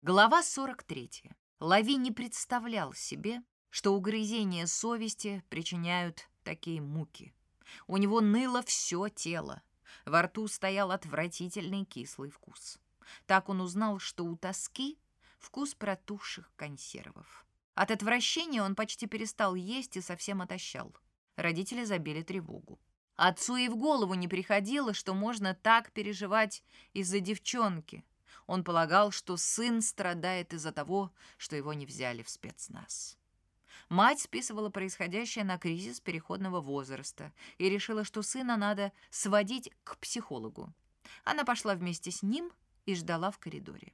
Глава 43. Лави не представлял себе, что угрызения совести причиняют такие муки. У него ныло все тело. Во рту стоял отвратительный кислый вкус. Так он узнал, что у тоски вкус протухших консервов. От отвращения он почти перестал есть и совсем отощал. Родители забили тревогу. Отцу и в голову не приходило, что можно так переживать из-за девчонки, он полагал, что сын страдает из-за того, что его не взяли в спецназ. Мать списывала происходящее на кризис переходного возраста и решила, что сына надо сводить к психологу. Она пошла вместе с ним и ждала в коридоре.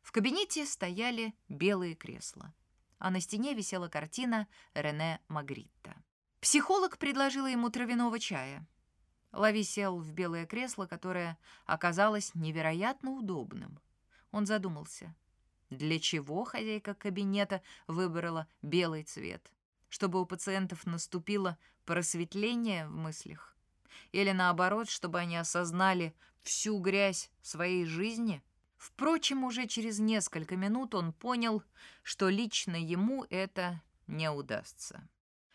В кабинете стояли белые кресла, а на стене висела картина Рене Магритта. Психолог предложила ему травяного чая. Лави сел в белое кресло, которое оказалось невероятно удобным. Он задумался. Для чего хозяйка кабинета выбрала белый цвет? Чтобы у пациентов наступило просветление в мыслях? Или наоборот, чтобы они осознали всю грязь своей жизни? Впрочем, уже через несколько минут он понял, что лично ему это не удастся.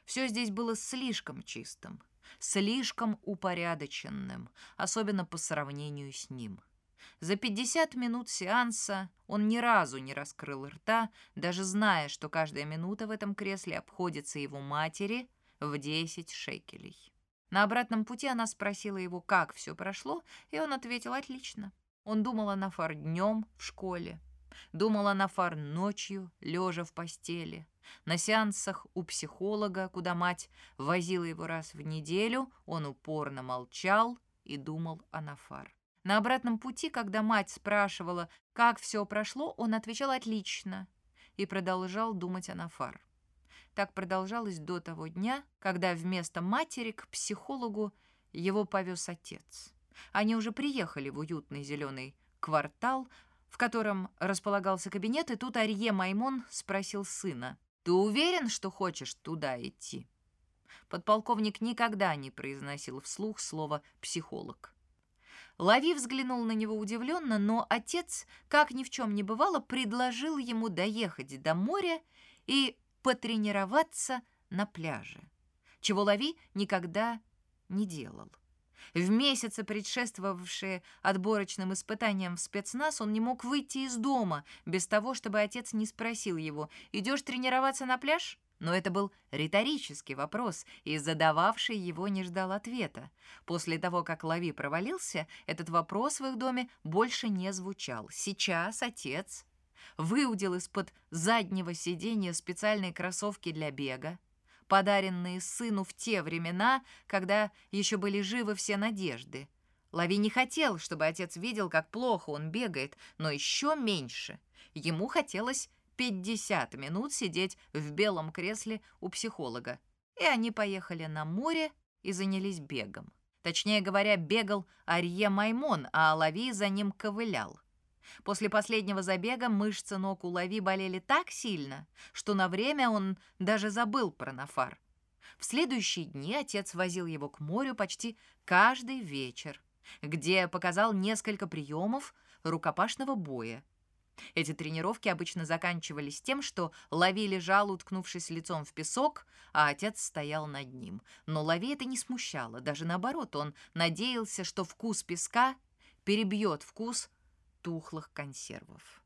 Все здесь было слишком чистым, слишком упорядоченным, особенно по сравнению с ним. За 50 минут сеанса он ни разу не раскрыл рта, даже зная, что каждая минута в этом кресле обходится его матери в 10 шекелей. На обратном пути она спросила его, как все прошло, и он ответил «отлично». Он думал о Нафар днем в школе, думал о Нафар ночью, лежа в постели. На сеансах у психолога, куда мать возила его раз в неделю, он упорно молчал и думал о Нафар. На обратном пути, когда мать спрашивала, как все прошло, он отвечал «отлично» и продолжал думать о Нафар. Так продолжалось до того дня, когда вместо матери к психологу его повез отец. Они уже приехали в уютный зеленый квартал, в котором располагался кабинет, и тут Арье Маймон спросил сына, «Ты уверен, что хочешь туда идти?» Подполковник никогда не произносил вслух слово «психолог». Лави взглянул на него удивленно, но отец, как ни в чем не бывало, предложил ему доехать до моря и потренироваться на пляже, чего Лави никогда не делал. В месяцы, предшествовавшие отборочным испытаниям в спецназ, он не мог выйти из дома без того, чтобы отец не спросил его «Идешь тренироваться на пляж?» Но это был риторический вопрос, и задававший его не ждал ответа. После того, как Лави провалился, этот вопрос в их доме больше не звучал. Сейчас отец выудил из-под заднего сиденья специальные кроссовки для бега, подаренные сыну в те времена, когда еще были живы все надежды. Лави не хотел, чтобы отец видел, как плохо он бегает, но еще меньше. Ему хотелось 50 минут сидеть в белом кресле у психолога. И они поехали на море и занялись бегом. Точнее говоря, бегал Арье Маймон, а Лави за ним ковылял. После последнего забега мышцы ног у Лави болели так сильно, что на время он даже забыл про Нафар. В следующие дни отец возил его к морю почти каждый вечер, где показал несколько приемов рукопашного боя, эти тренировки обычно заканчивались тем, что Лави лежал, уткнувшись лицом в песок, а отец стоял над ним. Но Лави это не смущало, даже наоборот, он надеялся, что вкус песка перебьет вкус тухлых консервов.